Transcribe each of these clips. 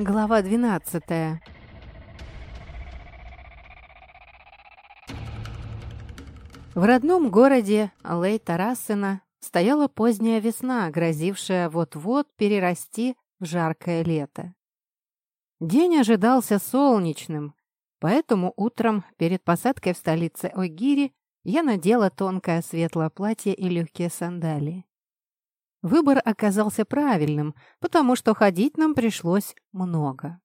Глава 12 В родном городе Лей-Тарассена стояла поздняя весна, грозившая вот-вот перерасти в жаркое лето. День ожидался солнечным, поэтому утром перед посадкой в столице Ойгири я надела тонкое светлое платье и легкие сандалии. Выбор оказался правильным, потому что ходить нам пришлось много.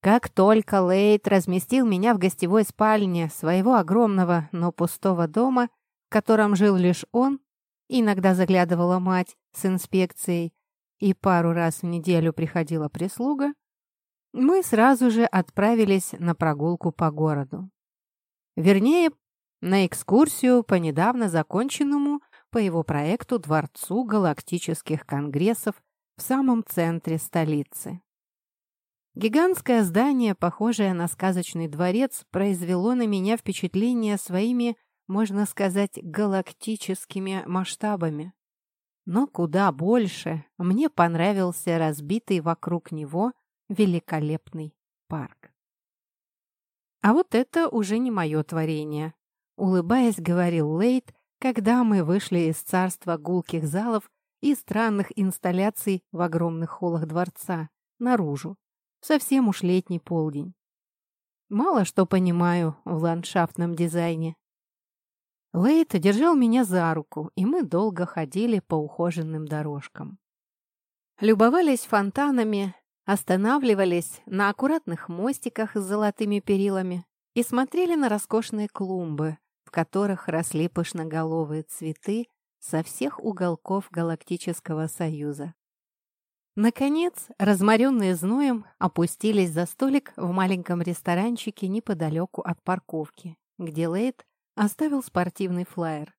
Как только Лейт разместил меня в гостевой спальне своего огромного, но пустого дома, в котором жил лишь он, иногда заглядывала мать с инспекцией, и пару раз в неделю приходила прислуга, мы сразу же отправились на прогулку по городу. Вернее, на экскурсию по недавно законченному по его проекту Дворцу галактических конгрессов в самом центре столицы. Гигантское здание, похожее на сказочный дворец, произвело на меня впечатление своими, можно сказать, галактическими масштабами. Но куда больше мне понравился разбитый вокруг него великолепный парк. А вот это уже не мое творение. Улыбаясь, говорил Лейт, когда мы вышли из царства гулких залов и странных инсталляций в огромных холлах дворца, наружу. Совсем уж летний полдень. Мало что понимаю в ландшафтном дизайне. Лейт держал меня за руку, и мы долго ходили по ухоженным дорожкам. Любовались фонтанами, останавливались на аккуратных мостиках с золотыми перилами и смотрели на роскошные клумбы, которых росли пышноголовые цветы со всех уголков Галактического Союза. Наконец, разморенные зноем, опустились за столик в маленьком ресторанчике неподалеку от парковки, где Лейт оставил спортивный флаер.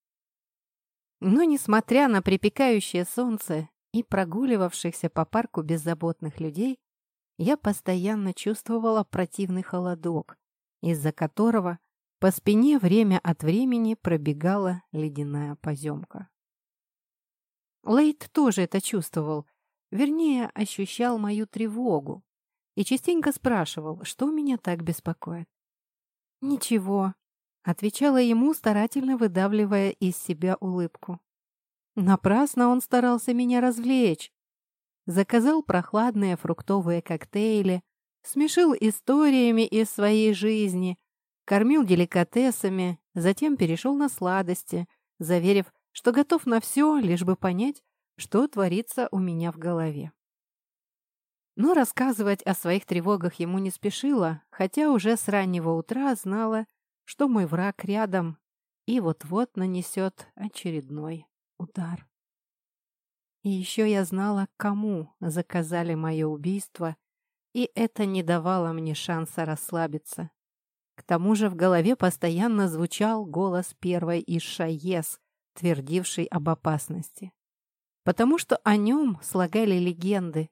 Но, несмотря на припекающее солнце и прогуливавшихся по парку беззаботных людей, я постоянно чувствовала противный холодок, из-за которого по спине время от времени пробегала ледяная поземка. Лейт тоже это чувствовал, вернее, ощущал мою тревогу и частенько спрашивал, что меня так беспокоит. «Ничего», — отвечала ему, старательно выдавливая из себя улыбку. Напрасно он старался меня развлечь. Заказал прохладные фруктовые коктейли, смешил историями из своей жизни, кормил деликатесами, затем перешел на сладости, заверив, что готов на все, лишь бы понять, что творится у меня в голове. Но рассказывать о своих тревогах ему не спешила, хотя уже с раннего утра знала, что мой враг рядом и вот-вот нанесет очередной удар. И еще я знала, кому заказали мое убийство, и это не давало мне шанса расслабиться. К тому же в голове постоянно звучал голос первой из Шаес, твердивший об опасности. Потому что о нем слагали легенды.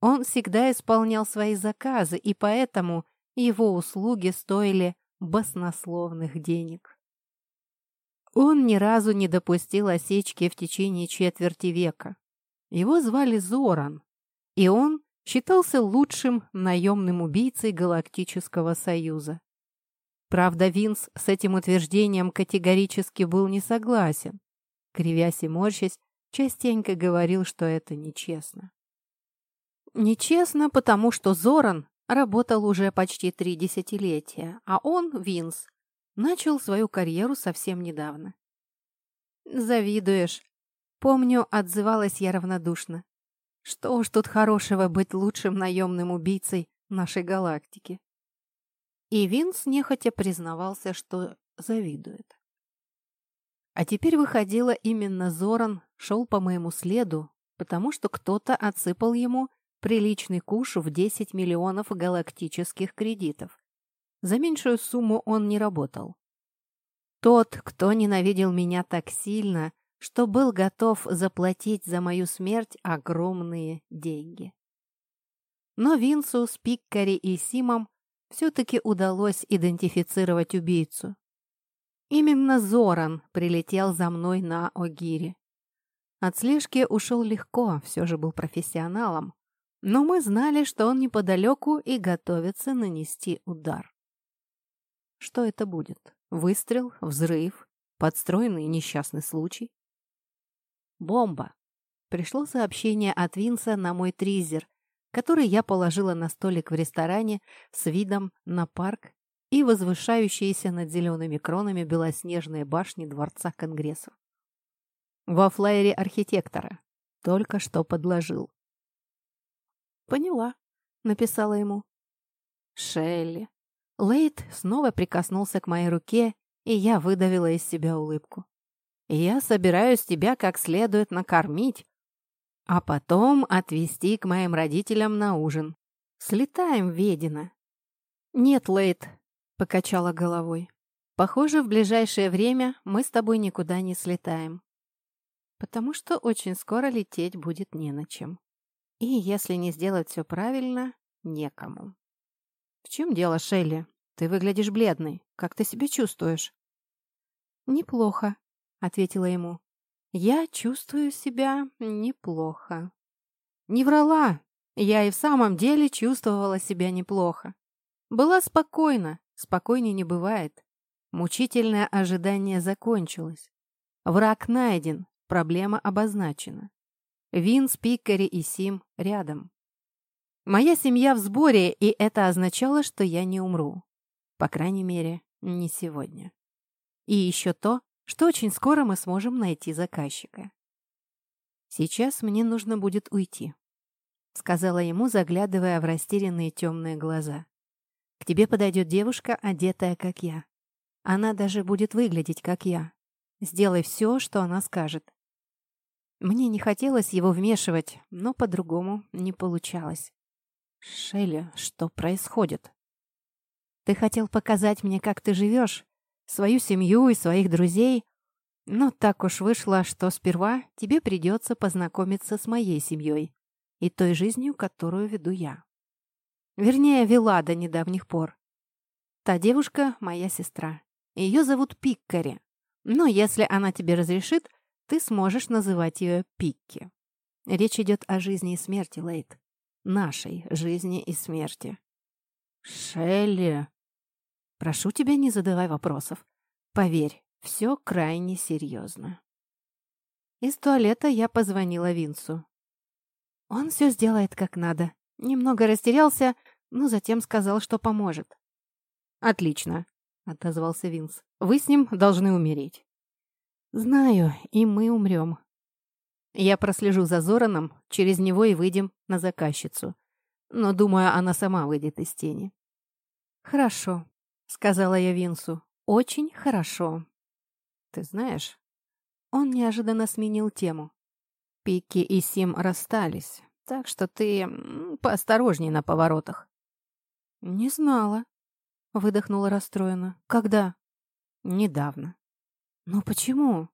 Он всегда исполнял свои заказы, и поэтому его услуги стоили баснословных денег. Он ни разу не допустил осечки в течение четверти века. Его звали Зоран, и он считался лучшим наемным убийцей Галактического Союза. Правда, Винс с этим утверждением категорически был не согласен. Кривясь и морщась, частенько говорил, что это нечестно. Нечестно, потому что Зоран работал уже почти три десятилетия, а он, Винс, начал свою карьеру совсем недавно. «Завидуешь», — помню, отзывалась я равнодушно. «Что уж тут хорошего быть лучшим наемным убийцей нашей галактики?» И Винс нехотя признавался, что завидует. А теперь выходило именно Зоран шел по моему следу, потому что кто-то отсыпал ему приличный куш в 10 миллионов галактических кредитов. За меньшую сумму он не работал. Тот, кто ненавидел меня так сильно, что был готов заплатить за мою смерть огромные деньги. Но Винсу с Пиккари и Симом все-таки удалось идентифицировать убийцу. Именно Зоран прилетел за мной на Огире. От слежки ушел легко, все же был профессионалом. но мы знали, что он неподалеку и готовится нанести удар. Что это будет? Выстрел? Взрыв? Подстроенный несчастный случай? Бомба. Пришло сообщение от Винса на мой тризер, который я положила на столик в ресторане с видом на парк и возвышающиеся над зелеными кронами белоснежные башни Дворца Конгрессов. Во флайере архитектора. Только что подложил. «Поняла», — написала ему. «Шелли». Лейт снова прикоснулся к моей руке, и я выдавила из себя улыбку. «Я собираюсь тебя как следует накормить, а потом отвезти к моим родителям на ужин. Слетаем в Ведино». «Нет, Лейт», — покачала головой. «Похоже, в ближайшее время мы с тобой никуда не слетаем, потому что очень скоро лететь будет не на чем». И если не сделать все правильно, некому. «В чем дело, Шелли? Ты выглядишь бледной. Как ты себя чувствуешь?» «Неплохо», — ответила ему. «Я чувствую себя неплохо». Не врала. Я и в самом деле чувствовала себя неплохо. Была спокойна, спокойней не бывает. Мучительное ожидание закончилось. Враг найден, проблема обозначена. Винс, Пиккари и Сим рядом. Моя семья в сборе, и это означало, что я не умру. По крайней мере, не сегодня. И еще то, что очень скоро мы сможем найти заказчика. Сейчас мне нужно будет уйти, сказала ему, заглядывая в растерянные темные глаза. К тебе подойдет девушка, одетая, как я. Она даже будет выглядеть, как я. Сделай все, что она скажет. Мне не хотелось его вмешивать, но по-другому не получалось. «Шелли, что происходит?» «Ты хотел показать мне, как ты живешь, свою семью и своих друзей, но так уж вышло, что сперва тебе придется познакомиться с моей семьей и той жизнью, которую веду я. Вернее, вела до недавних пор. Та девушка — моя сестра. Ее зовут Пиккари. Но если она тебе разрешит, ты сможешь называть ее Пикки. Речь идет о жизни и смерти, Лейт. Нашей жизни и смерти. Шелли, прошу тебя, не задавай вопросов. Поверь, все крайне серьезно. Из туалета я позвонила Винсу. Он все сделает как надо. Немного растерялся, но затем сказал, что поможет. «Отлично», — отозвался Винс. «Вы с ним должны умереть». «Знаю, и мы умрем». Я прослежу за Зораном, через него и выйдем на заказчицу. Но, думаю, она сама выйдет из тени. «Хорошо», — сказала я Винсу. «Очень хорошо». «Ты знаешь...» Он неожиданно сменил тему. Пики и Сим расстались, так что ты поосторожней на поворотах. «Не знала», — выдохнула расстроенно. «Когда?» «Недавно». «Но почему?»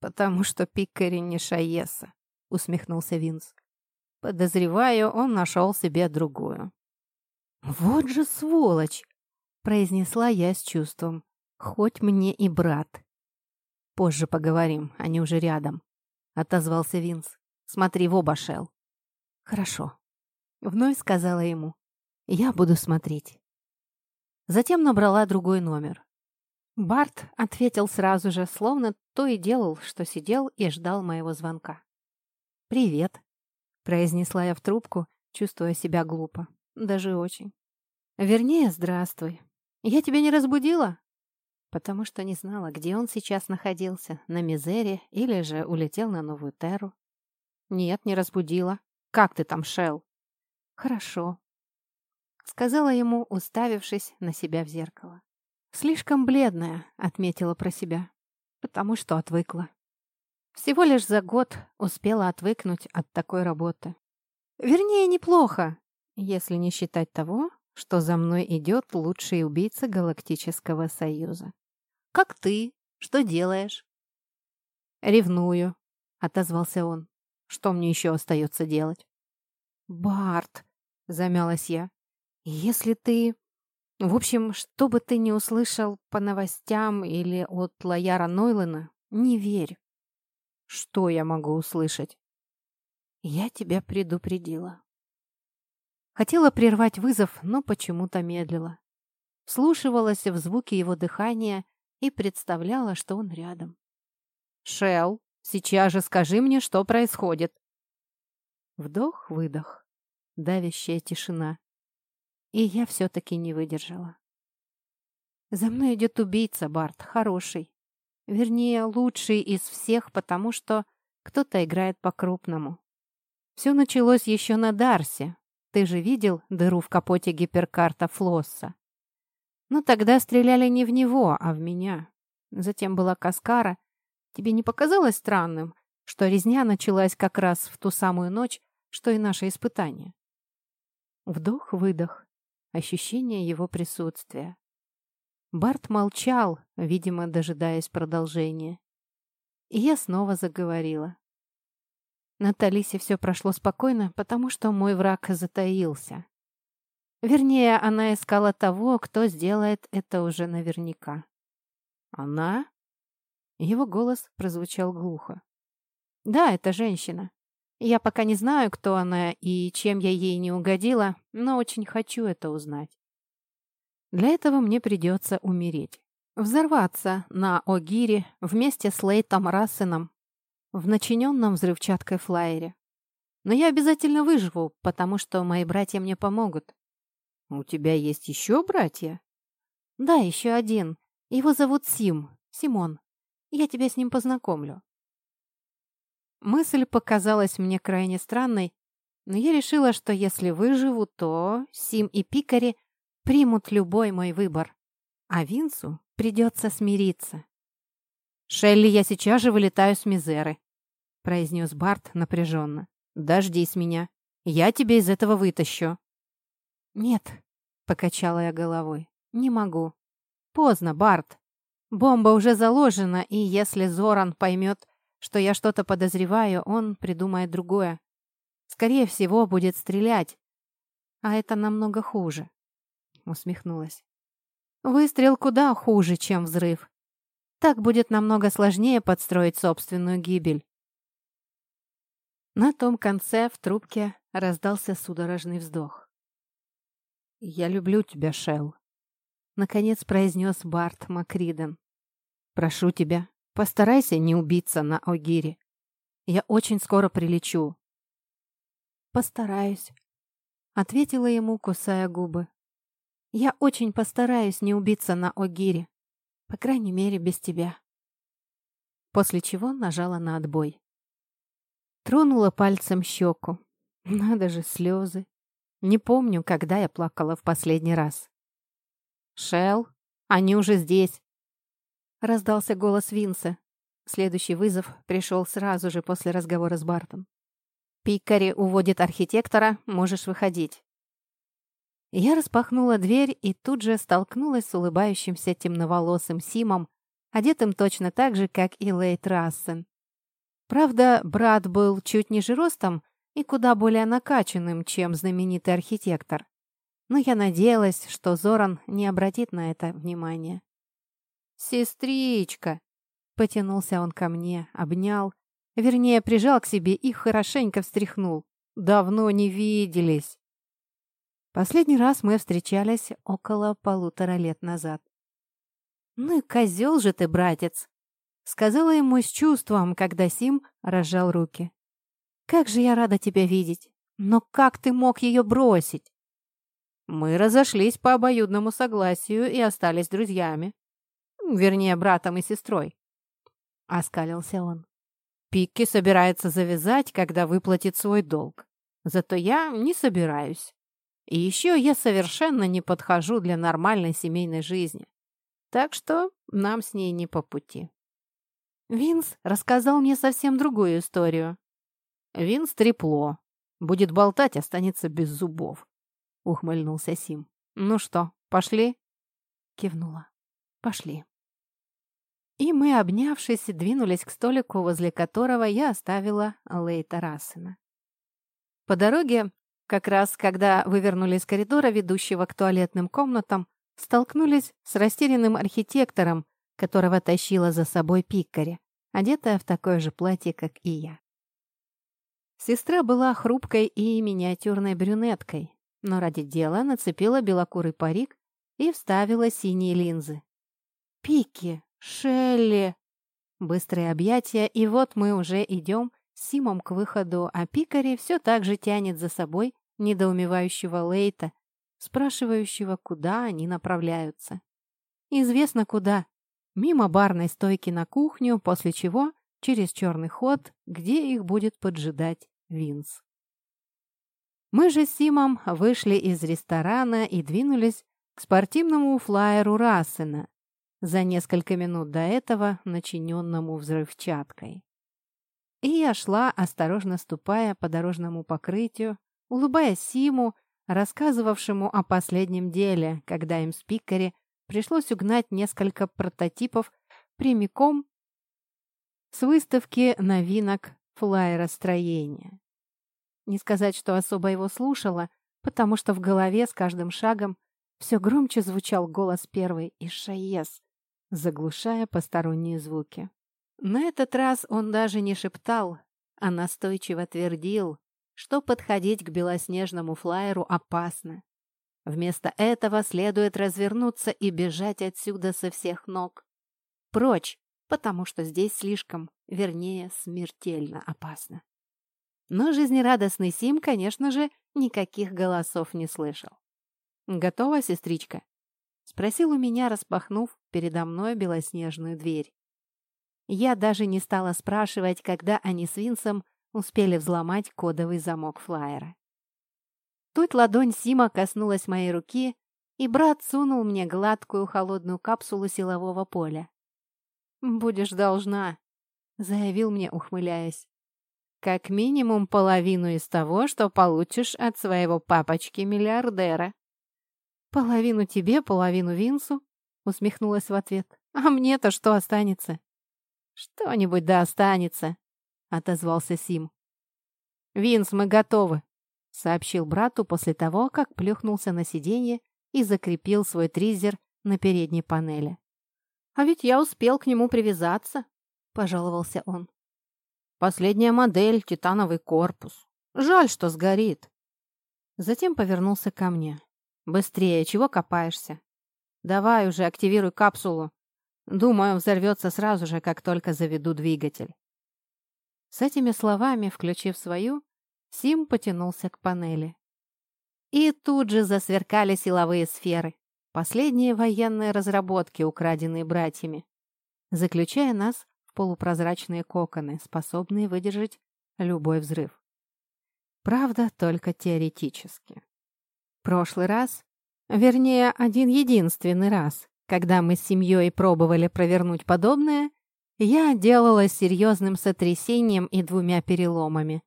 «Потому что Пиккари не Шаеса», — усмехнулся Винс. «Подозреваю, он нашел себе другую». «Вот же сволочь!» — произнесла я с чувством. «Хоть мне и брат». «Позже поговорим, они уже рядом», — отозвался Винс. «Смотри в оба, Шел». «Хорошо», — вновь сказала ему. «Я буду смотреть». Затем набрала другой номер. Барт ответил сразу же, словно то и делал, что сидел и ждал моего звонка. «Привет», — произнесла я в трубку, чувствуя себя глупо. Даже очень. «Вернее, здравствуй. Я тебя не разбудила?» Потому что не знала, где он сейчас находился, на Мизере или же улетел на Новую Терру. «Нет, не разбудила. Как ты там, Шел?» «Хорошо», — сказала ему, уставившись на себя в зеркало. «Слишком бледная», — отметила про себя, потому что отвыкла. Всего лишь за год успела отвыкнуть от такой работы. Вернее, неплохо, если не считать того, что за мной идет лучший убийца Галактического Союза. «Как ты? Что делаешь?» «Ревную», — отозвался он. «Что мне еще остается делать?» «Барт», — замялась я, — «если ты...» В общем, что бы ты ни услышал по новостям или от Лояра Нойлена, не верь. Что я могу услышать? Я тебя предупредила. Хотела прервать вызов, но почему-то медлила. Вслушивалась в звуки его дыхания и представляла, что он рядом. «Шелл, сейчас же скажи мне, что происходит!» Вдох-выдох. Давящая тишина. И я все-таки не выдержала. За мной идет убийца, Барт, хороший. Вернее, лучший из всех, потому что кто-то играет по-крупному. Все началось еще на Дарсе. Ты же видел дыру в капоте гиперкарта Флосса? Но тогда стреляли не в него, а в меня. Затем была Каскара. Тебе не показалось странным, что резня началась как раз в ту самую ночь, что и наше испытание? Вдох-выдох. Ощущение его присутствия. Барт молчал, видимо, дожидаясь продолжения. И я снова заговорила. На Талисе все прошло спокойно, потому что мой враг затаился. Вернее, она искала того, кто сделает это уже наверняка. «Она?» Его голос прозвучал глухо. «Да, это женщина. Я пока не знаю, кто она и чем я ей не угодила, но очень хочу это узнать. Для этого мне придется умереть. Взорваться на Огире вместе с Лейтом Рассеном в начиненном взрывчаткой флайере. Но я обязательно выживу, потому что мои братья мне помогут. У тебя есть еще братья? Да, еще один. Его зовут Сим, Симон. Я тебя с ним познакомлю. Мысль показалась мне крайне странной, но я решила, что если выживу, то Сим и Пикари примут любой мой выбор, а Винсу придется смириться. «Шелли, я сейчас же вылетаю с Мизеры», — произнес Барт напряженно. «Дождись меня. Я тебя из этого вытащу». «Нет», — покачала я головой, — «не могу. Поздно, Барт. Бомба уже заложена, и если Зоран поймет, что я что-то подозреваю, он придумает другое. Скорее всего, будет стрелять. А это намного хуже усмехнулась. Выстрел куда хуже, чем взрыв. Так будет намного сложнее подстроить собственную гибель. На том конце в трубке раздался судорожный вздох. «Я люблю тебя, Шелл», — наконец произнес Барт Макриден. «Прошу тебя, постарайся не убиться на Огире. Я очень скоро прилечу». «Постараюсь», — ответила ему, кусая губы. Я очень постараюсь не убиться на Огире. По крайней мере, без тебя. После чего нажала на отбой. Тронула пальцем щеку. Надо же, слезы. Не помню, когда я плакала в последний раз. «Шелл, они уже здесь!» Раздался голос Винса. Следующий вызов пришел сразу же после разговора с Бартом. «Пикари уводит архитектора, можешь выходить». Я распахнула дверь и тут же столкнулась с улыбающимся темноволосым Симом, одетым точно так же, как и Лейт Рассен. Правда, брат был чуть ниже ростом и куда более накачанным, чем знаменитый архитектор. Но я надеялась, что Зоран не обратит на это внимания. «Сестричка!» — потянулся он ко мне, обнял, вернее, прижал к себе и хорошенько встряхнул. «Давно не виделись!» Последний раз мы встречались около полутора лет назад. «Ну и козел же ты, братец!» Сказала ему с чувством, когда Сим разжал руки. «Как же я рада тебя видеть! Но как ты мог ее бросить?» Мы разошлись по обоюдному согласию и остались друзьями. Вернее, братом и сестрой. Оскалился он. Пикки собирается завязать, когда выплатит свой долг. Зато я не собираюсь. И еще я совершенно не подхожу для нормальной семейной жизни. Так что нам с ней не по пути. Винс рассказал мне совсем другую историю. Винс трепло. Будет болтать, останется без зубов. Ухмыльнулся Сим. Ну что, пошли? Кивнула. Пошли. И мы, обнявшись, двинулись к столику, возле которого я оставила Лейта Рассена. По дороге как раз, когда вывернули из коридора, ведущего к туалетным комнатам, столкнулись с растерянным архитектором, которого тащила за собой Пиккари, одетая в такое же платье, как и я. Сестра была хрупкой и миниатюрной брюнеткой, но ради дела нацепила белокурый парик и вставила синие линзы. «Пики! Шелли!» Быстрые объятия, и вот мы уже идем с Симом к выходу, а Пикари все так же тянет за собой недоумевающего Лейта, спрашивающего, куда они направляются. Известно куда. Мимо барной стойки на кухню, после чего через черный ход, где их будет поджидать Винс. Мы же с Симом вышли из ресторана и двинулись к спортивному флайеру Рассена, за несколько минут до этого начиненному взрывчаткой. И я шла, осторожно ступая по дорожному покрытию, улыбаясь Симу, рассказывавшему о последнем деле, когда им с Пикари пришлось угнать несколько прототипов прямиком с выставки новинок флайеростроения. Не сказать, что особо его слушала, потому что в голове с каждым шагом все громче звучал голос первой из Шаес, заглушая посторонние звуки. На этот раз он даже не шептал, а настойчиво твердил, что подходить к белоснежному флайеру опасно. Вместо этого следует развернуться и бежать отсюда со всех ног. Прочь, потому что здесь слишком, вернее, смертельно опасно. Но жизнерадостный Сим, конечно же, никаких голосов не слышал. «Готова, сестричка?» — спросил у меня, распахнув передо мной белоснежную дверь. Я даже не стала спрашивать, когда они с Винсом успели взломать кодовый замок флайера. Тут ладонь Сима коснулась моей руки, и брат сунул мне гладкую холодную капсулу силового поля. «Будешь должна», — заявил мне, ухмыляясь. «Как минимум половину из того, что получишь от своего папочки-миллиардера». «Половину тебе, половину Винсу?» — усмехнулась в ответ. «А мне-то что останется?» «Что-нибудь да останется», — отозвался Сим. «Винс, мы готовы», — сообщил брату после того, как плюхнулся на сиденье и закрепил свой тризер на передней панели. «А ведь я успел к нему привязаться», — пожаловался он. «Последняя модель, титановый корпус. Жаль, что сгорит». Затем повернулся ко мне. «Быстрее, чего копаешься? Давай уже активируй капсулу. Думаю, взорвется сразу же, как только заведу двигатель». С этими словами, включив свою, Сим потянулся к панели. И тут же засверкали силовые сферы. Последние военные разработки, украденные братьями, заключая нас в полупрозрачные коконы, способные выдержать любой взрыв. Правда, только теоретически. Прошлый раз, вернее, один единственный раз, когда мы с семьей пробовали провернуть подобное, я делала серьезным сотрясением и двумя переломами.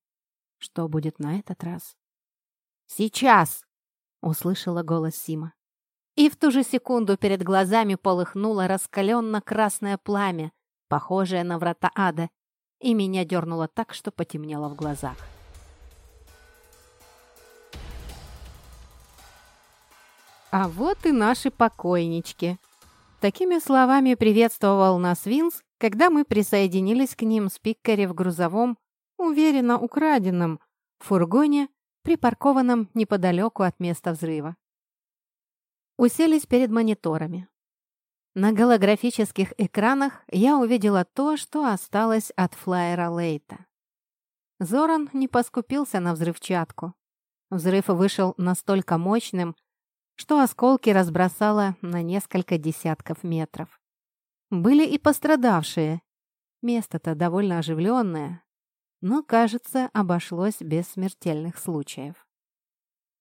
Что будет на этот раз? «Сейчас!» — услышала голос Сима. И в ту же секунду перед глазами полыхнуло раскаленно-красное пламя, похожее на врата ада, и меня дернуло так, что потемнело в глазах. А вот и наши покойнички. Такими словами приветствовал нас Винс, когда мы присоединились к ним с Пиккари в грузовом, уверенно украденном, фургоне, припаркованном неподалеку от места взрыва уселись перед мониторами. На голографических экранах я увидела то, что осталось от флайера Лейта. Зоран не поскупился на взрывчатку. Взрыв вышел настолько мощным, что осколки разбросало на несколько десятков метров. Были и пострадавшие. Место-то довольно оживленное, но, кажется, обошлось без смертельных случаев.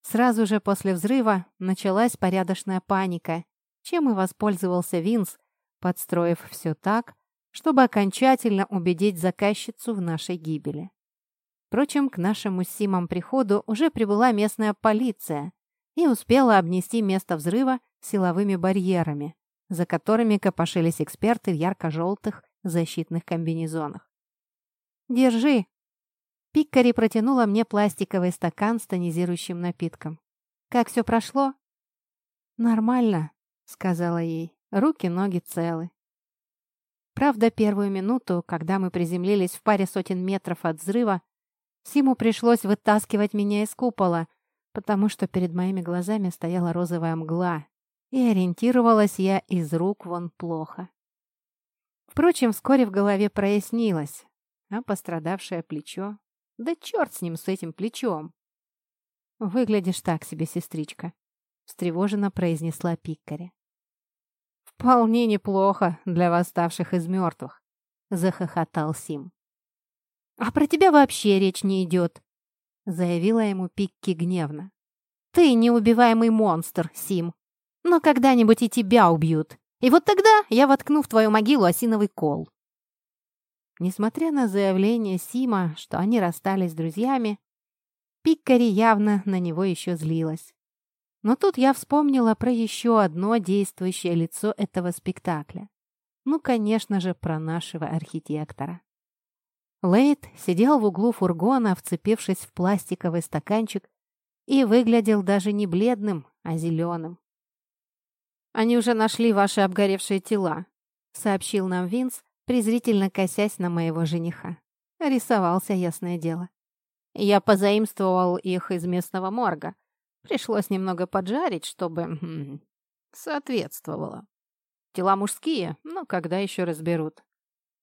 Сразу же после взрыва началась порядочная паника, чем и воспользовался Винс, подстроив все так, чтобы окончательно убедить заказчицу в нашей гибели. Впрочем, к нашему Симам приходу уже прибыла местная полиция и успела обнести место взрыва силовыми барьерами, за которыми копошились эксперты в ярко-желтых защитных комбинезонах. «Держи!» Пиккари протянула мне пластиковый стакан с тонизирующим напитком. «Как все прошло?» «Нормально», — сказала ей. «Руки, ноги целы». Правда, первую минуту, когда мы приземлились в паре сотен метров от взрыва, Симу пришлось вытаскивать меня из купола, потому что перед моими глазами стояла розовая мгла, и ориентировалась я из рук вон плохо. Впрочем, вскоре в голове прояснилось, а пострадавшее плечо... Да черт с ним, с этим плечом! «Выглядишь так себе, сестричка», — встревоженно произнесла Пиккари. «Вполне неплохо для восставших из мертвых», — захохотал Сим. «А про тебя вообще речь не идет», — заявила ему Пикки гневно. «Ты неубиваемый монстр, Сим. Но когда-нибудь и тебя убьют. И вот тогда я воткну в твою могилу осиновый кол». Несмотря на заявление Сима, что они расстались с друзьями, Пиккари явно на него еще злилась. Но тут я вспомнила про еще одно действующее лицо этого спектакля. Ну, конечно же, про нашего архитектора. Лейт сидел в углу фургона, вцепившись в пластиковый стаканчик, и выглядел даже не бледным, а зеленым. «Они уже нашли ваши обгоревшие тела», — сообщил нам Винс, презрительно косясь на моего жениха. Рисовался, ясное дело. Я позаимствовал их из местного морга. Пришлось немного поджарить, чтобы... Хм, соответствовало. Тела мужские, но когда еще разберут.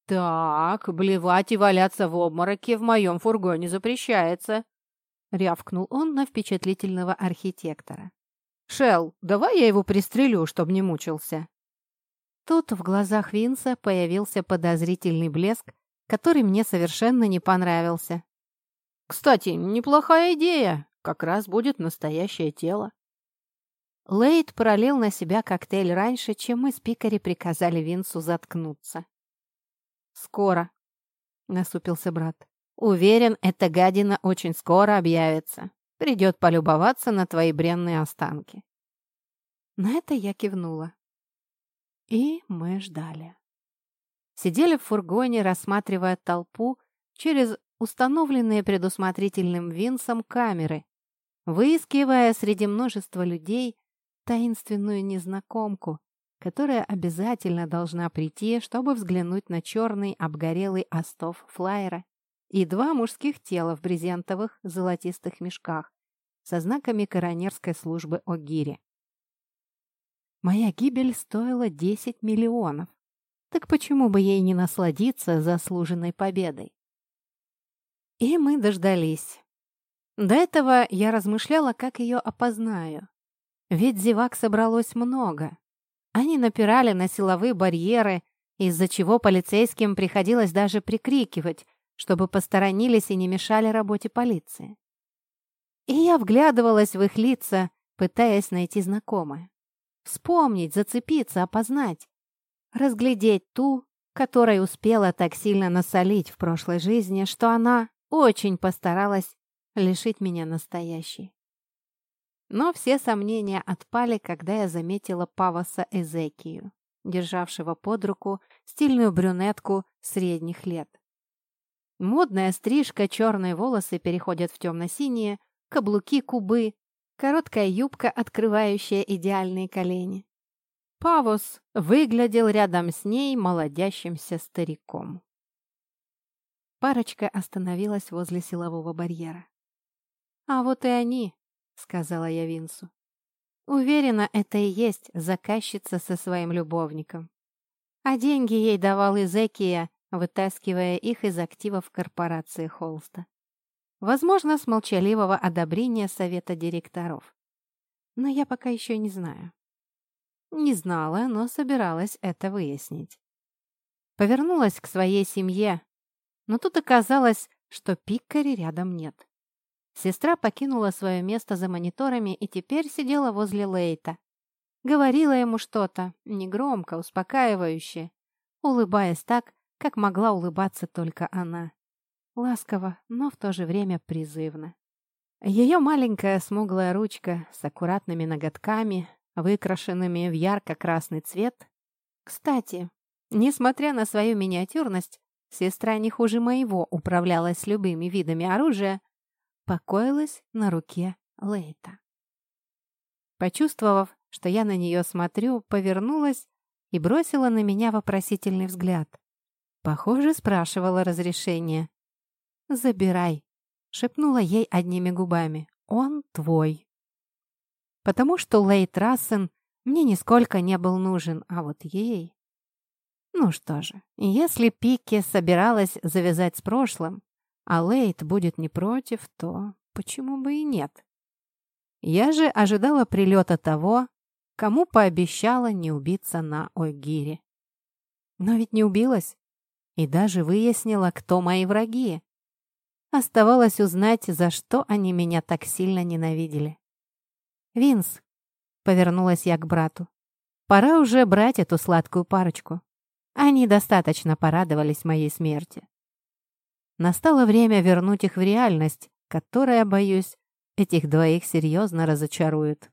«Так, блевать и валяться в обмороке в моем фургоне запрещается», — рявкнул он на впечатлительного архитектора. «Шелл, давай я его пристрелю, чтобы не мучился». Тут в глазах Винса появился подозрительный блеск, который мне совершенно не понравился. «Кстати, неплохая идея. Как раз будет настоящее тело». Лейд пролил на себя коктейль раньше, чем мы с Пикари приказали Винсу заткнуться. «Скоро», — насупился брат. «Уверен, эта гадина очень скоро объявится. Придет полюбоваться на твои бренные останки». На это я кивнула. И мы ждали. Сидели в фургоне, рассматривая толпу через установленные предусмотрительным Винсом камеры, выискивая среди множества людей таинственную незнакомку, которая обязательно должна прийти, чтобы взглянуть на черный обгорелый остов флайера и два мужских тела в брезентовых золотистых мешках со знаками коронерской службы Огири. Моя гибель стоила 10 миллионов. Так почему бы ей не насладиться заслуженной победой? И мы дождались. До этого я размышляла, как ее опознаю. Ведь зевак собралось много. Они напирали на силовые барьеры, из-за чего полицейским приходилось даже прикрикивать, чтобы посторонились и не мешали работе полиции. И я вглядывалась в их лица, пытаясь найти знакомое. Вспомнить, зацепиться, опознать. Разглядеть ту, которой успела так сильно насолить в прошлой жизни, что она очень постаралась лишить меня настоящей. Но все сомнения отпали, когда я заметила Паваса Эзекию, державшего под руку стильную брюнетку средних лет. Модная стрижка, черные волосы переходят в темно-синие, каблуки кубы, короткая юбка, открывающая идеальные колени. Павос выглядел рядом с ней молодящимся стариком. Парочка остановилась возле силового барьера. «А вот и они», — сказала я Винсу. «Уверена, это и есть заказчица со своим любовником. А деньги ей давал Изекия, вытаскивая их из активов корпорации Холста. Возможно, с молчаливого одобрения совета директоров. Но я пока еще не знаю. Не знала, но собиралась это выяснить. Повернулась к своей семье, но тут оказалось, что Пиккари рядом нет. Сестра покинула свое место за мониторами и теперь сидела возле Лейта. Говорила ему что-то, негромко, успокаивающе, улыбаясь так, как могла улыбаться только она. Ласково, но в то же время призывно. Ее маленькая смуглая ручка с аккуратными ноготками, выкрашенными в ярко-красный цвет. Кстати, несмотря на свою миниатюрность, сестра не хуже моего управлялась любыми видами оружия, покоилась на руке Лейта. Почувствовав, что я на нее смотрю, повернулась и бросила на меня вопросительный взгляд. Похоже, спрашивала разрешение. «Забирай», — шепнула ей одними губами. он твой. Потому что Лейт Рассен мне нисколько не был нужен, а вот ей... Ну что же, если Пикки собиралась завязать с прошлым, а Лейт будет не против, то почему бы и нет? Я же ожидала прилета того, кому пообещала не убиться на Ойгире. Но ведь не убилась. И даже выяснила, кто мои враги. Оставалось узнать, за что они меня так сильно ненавидели. «Винс», — повернулась я к брату, — «пора уже брать эту сладкую парочку. Они достаточно порадовались моей смерти. Настало время вернуть их в реальность, которая, боюсь, этих двоих серьезно разочарует».